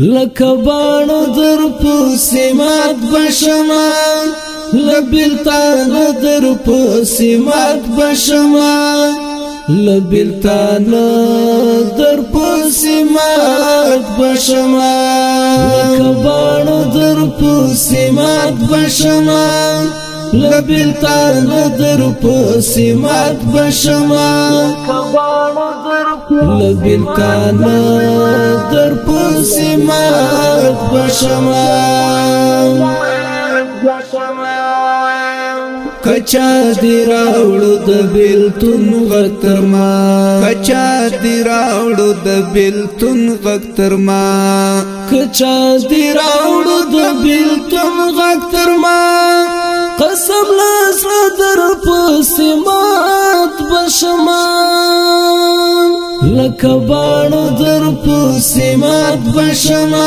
لکه باڼو در پوسې مات بشما لبلتان در پوسې مات بشما لبلتان در پوسې مات بشما لکه باڼو در پوسې مات بشما لبلتان در پوسې مات بشما لکه باڼو در پوسې مات بشما شما کچا دی راوړو د بیلتون غترما کچا دی راوړو د بیلتون غترما کچا دی راوړو د بیلتون غترما قسم لاس در پسمات بشما لکه باڼو در پسمات بشما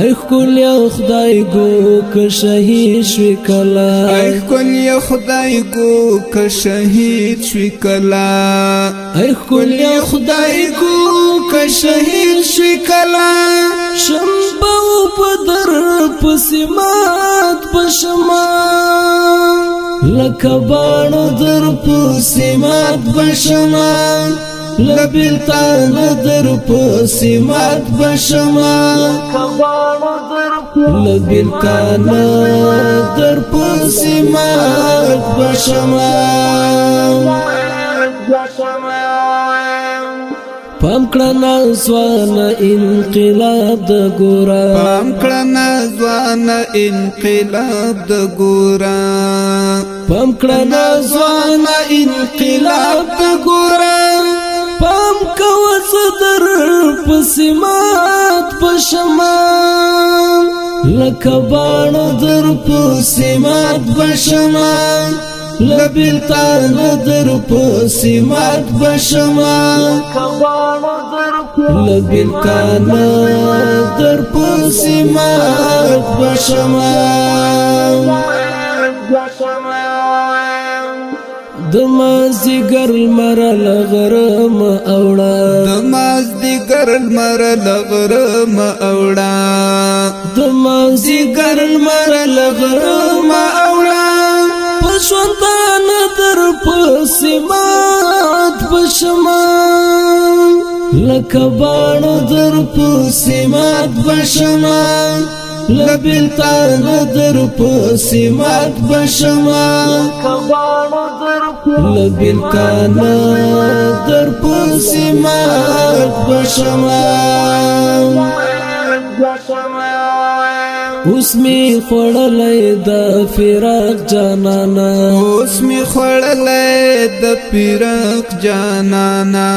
ایخ کل یو خدای گو که شهید شوی کلا ایخ کل یو خدای گو که شهید شوی کلا ایخ کل یو خدای گو که شهید شوی کلا شمبو پدر پسیمات پشما لکه بانو در پسیمات پشما لبین تا در پسی مات بشما لبین تا در پسی مات بشما پام کړنا ځوان انقلاب د ګورا پام کړنا ځوان انقلاب د ګورا پام کړنا ځوان انقلاب د ګورا پام کو صدر پسمات پشما لکه باڼ در پسمات پشما لبل تار در پسمات پشما لبل تار در پسمات پشما پشما د مازدیګر لمر لغرم اوړه د مازدیګر لمر لغرم اوړه د مازدیګر لمر لغرم اوړه پښتون در پسمات بشما لکه باڼه در پسمات بشما لبن تان در پس مات بشما لبن تان در پس مات بشما اوس می خړلې د فراق جانانا اوس می خړلې د فراق جانانا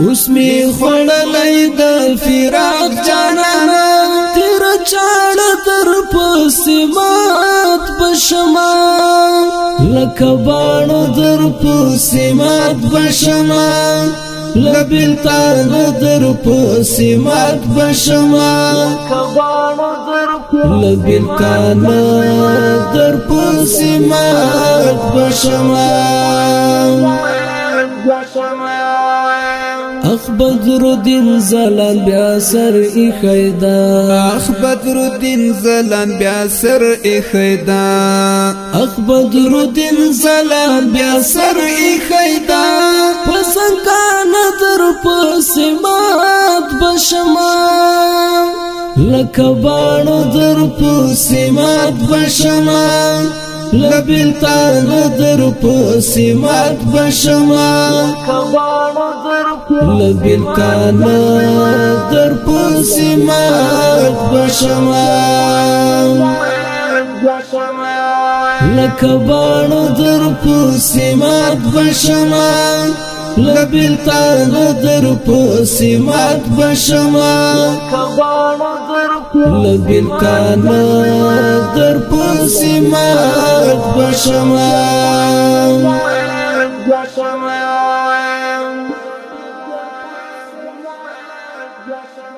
اوس می خړلې د فراق جانانا تیر چا تر پسې مات بشما لکه باڼه در پسې مات بشما لبل تان در پسې مات بشما لبل تان در پسې مات بشما بشما اخ بدرالدین زلان بیا سر اخیدا اخ بدرالدین زلان بیا سر اخیدا اخ بدرالدین زلان بیا سر اخیدا پسنګ نظر پس مات بشما لکه باڼو در پوسې مات بشما لبل تان در پس مات بشما لبل تان در پس مات بشما لکبانو در پس مات بشما لبل تان در پس مات بشما لبل تان Yashamlam Yashamlam Yashamlam